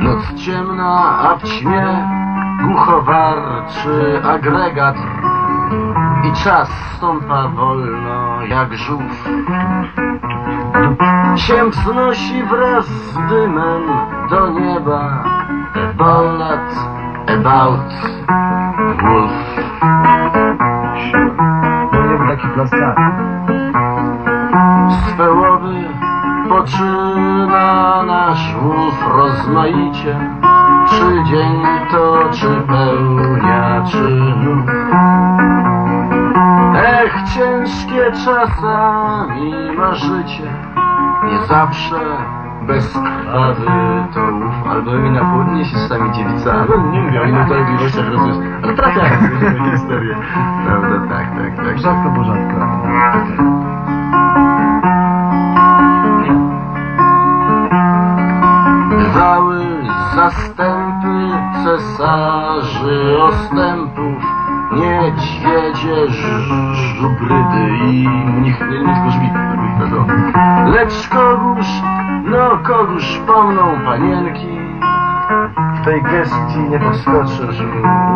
Noc ciemna, a w ćmie głuchowarczy agregat i czas stąpa wolno jak żółw. Się wznosi wraz z dymem do nieba ballad about wolf. To nie taki plaster. Swe łowy poczyna nasz łów rozmaicie. Czy dzień to, czy pełnia czynów. Ech, ciężkie czasami ma życie. Nie zawsze bezkrwawy to łów. Albo mi na południe się sami dziewica. Nie mówię o niepodobieństwach rozumiesz. Ale trafiają w historię. Prawda, tak, tak, tak. Rzadko, bo rzadko. Zastępy cesarzy ostępów, niedźwiedzie, żubrydy i mnich, nie, nie wiadomo. Lecz kogóż, no kogóż pomną panienki, w tej gestii nie podskoczysz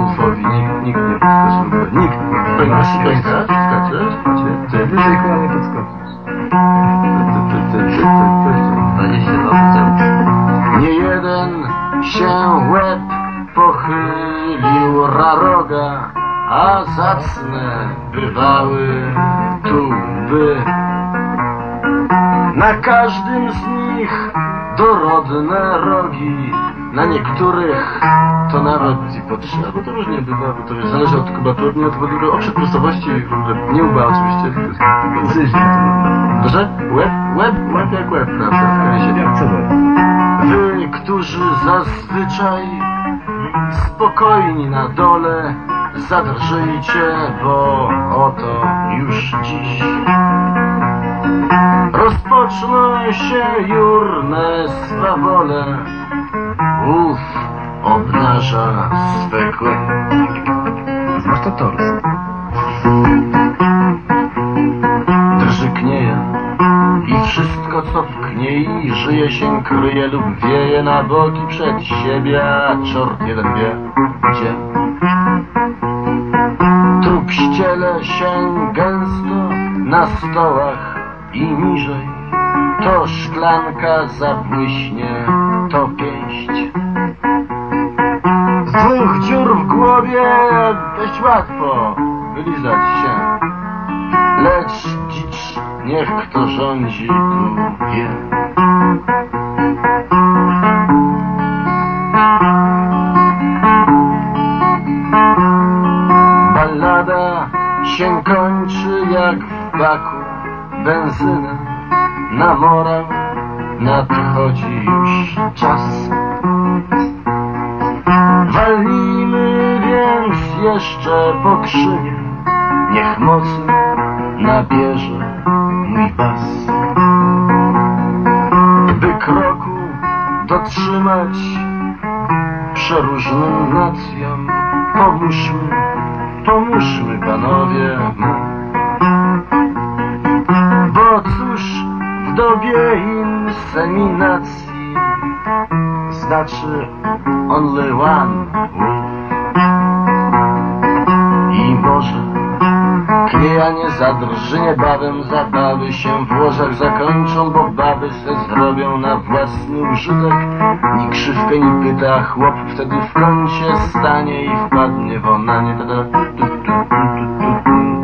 Ulfowi, nikt, nikt nie podskoczył. Nikt, pewnie szczęka, skaczesz, ty, ty, ty, nie podskoczysz. A zacne bywały tuby. Na każdym z nich dorodne rogi, na niektórych to nawet i po trzy, albo to różnie bywa, bo to wiesz, zależy od kubaturni, od tego od przepustowości, w ogóle nie łba oczywiście, tylko Cyzny Proszę? Łeb, łeb, łeb jak łeb, prawda? W. Jak cebel. Wy, którzy zazwyczaj spokojni na dole, zadrżyjcie, bo oto już dziś rozpoczną się jurne swawole. Ów obnaża swe pchnie i żyje się kryje lub wieje na boki przed siebie, a czort jeden wie gdzie. Trup ściele się gęsto na stołach i niżej. To szklanka zabłyśnie, to pięść. Z dwóch dziur w głowie dość łatwo wylizać się. Lecz dzicz, niech kto rządzi tu wie. Ballada się kończy jak w baku benzyna. Na morał nadchodzi już czas. Walnijmy więc jeszcze po krzywie. Niech mocy nabierze mój bas. By kroku dotrzymać przeróżnym nacjom, pomóżmy, pomóżmy panowie. Bo cóż w dobie inseminacji znaczy only one. I może Klijanie zadrży niebawem, zabawy się w łożach zakończą, bo baby se zrobią na własny użytek. Ni krzywkę, ni pyta, chłop wtedy w kącie stanie i wpadnie w onanie. Ta, ta, tu, tu, tu, tu,